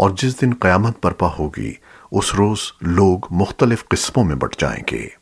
اور جس دن قیامت برپا ہوگی، اس روز لوگ مختلف قسموں میں بٹ جائیں گے۔